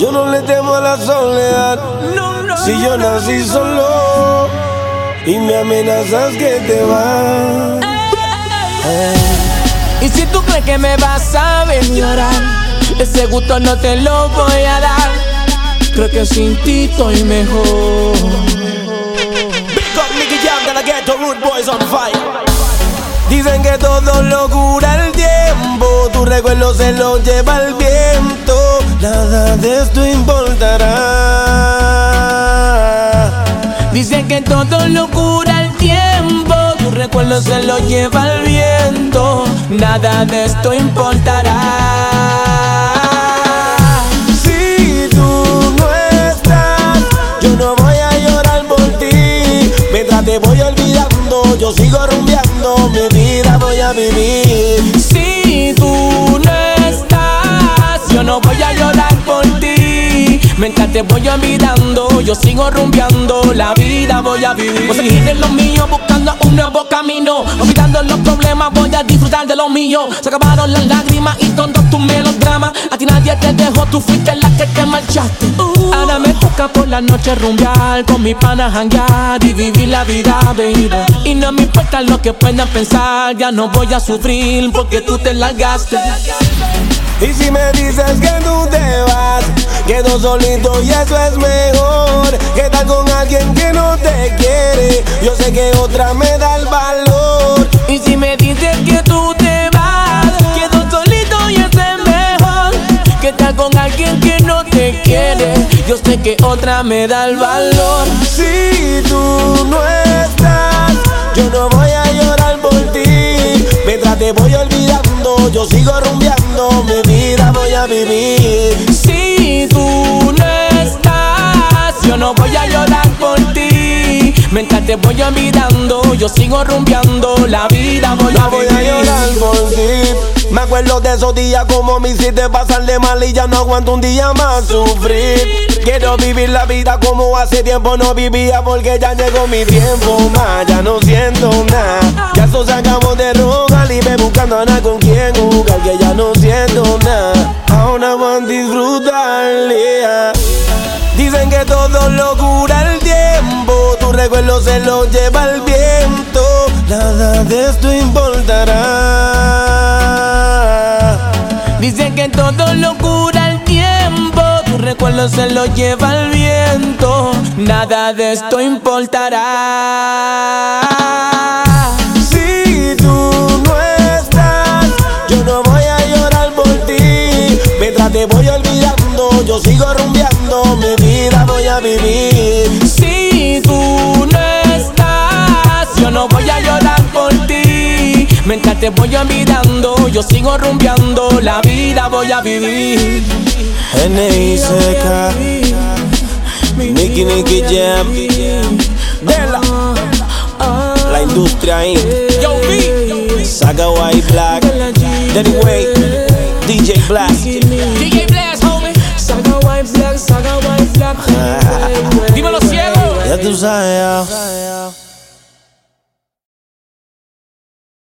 Yo no le temo a la soledad. si yo nací solo y me amenazas que te vas. Y si tú crees que me vas a ver llorar, ese gusto no te lo voy a dar. Creo que sin ti estoy mejor. Big up Nicky Jam, gonna get the root boys on fire. Dicen que todo lo cura el tiempo, tu recuerdo se lo lleva el viento, nada de esto importará. Dicen que todo lo cura el tiempo, tu recuerdo se lo lleva el viento, nada de esto importará. Si tú no estás, yo no voy a llorar por ti, mientras te voy olvidando, yo sigo rumbeando, mi vida voy a vivir. Mientras te voy olvidando, yo sigo rumbeando, la vida voy a vivir. Voy a seguir en lo mío, buscando un nuevo camino. Olvidando los problemas, voy a disfrutar de lo mío. Se acabaron las lágrimas y todos tus melodramas. A ti nadie te dejó, tú fuiste la que te marchaste. Ahora me toca por la noche rumbear, con mi pana janguear y vivir la vida, baby. Y no me importa lo que puedan pensar, ya no voy a sufrir porque tú te largaste. Y si me dices que tú te vas, quedo solito y eso es mejor que estar con alguien que no te quiere. Yo sé que otra me da el valor. Y si me dices que tú te vas, quedo solito y eso es mejor que estar con alguien que no te quiere. Yo sé que otra me da el valor. Si tú no estás, yo no voy a llorar por ti. Mientras te voy olvidando, yo sigo rumbeando, a vivir. Si tú no estás, yo no voy a llorar por ti. Mientras te voy olvidando, yo sigo rumbeando, la vida voy a voy a llorar vivir. por ti. Me acuerdo de esos días como me hiciste pasar de mal y ya no aguanto un día más sufrir. Quiero vivir la vida como hace tiempo no vivía porque ya llegó mi tiempo más. Ya no siento nada. Ya eso se acabó de rogar y me buscando a nada con quien jugar que ya no siento nada. Lo cura el tiempo, tu recuerdo se lo lleva el viento, nada de esto importará. Dicen que todo lo cura el tiempo, tu recuerdo se lo lleva el viento, nada de esto importará. Si tú no estás, yo no voy a llorar por ti, mientras te voy olvidando, yo sigo rumbeando, vivir. Si tú no estás, yo no voy a llorar por ti. Mientras te voy olvidando, yo sigo rumbeando, la vida voy a vivir. N.I.C.K. Nicky Nicky Jam, Dela, la industria Inc. Yo, B, Saga White Black, Daddy Way, DJ Black. DJ Black, 在呀。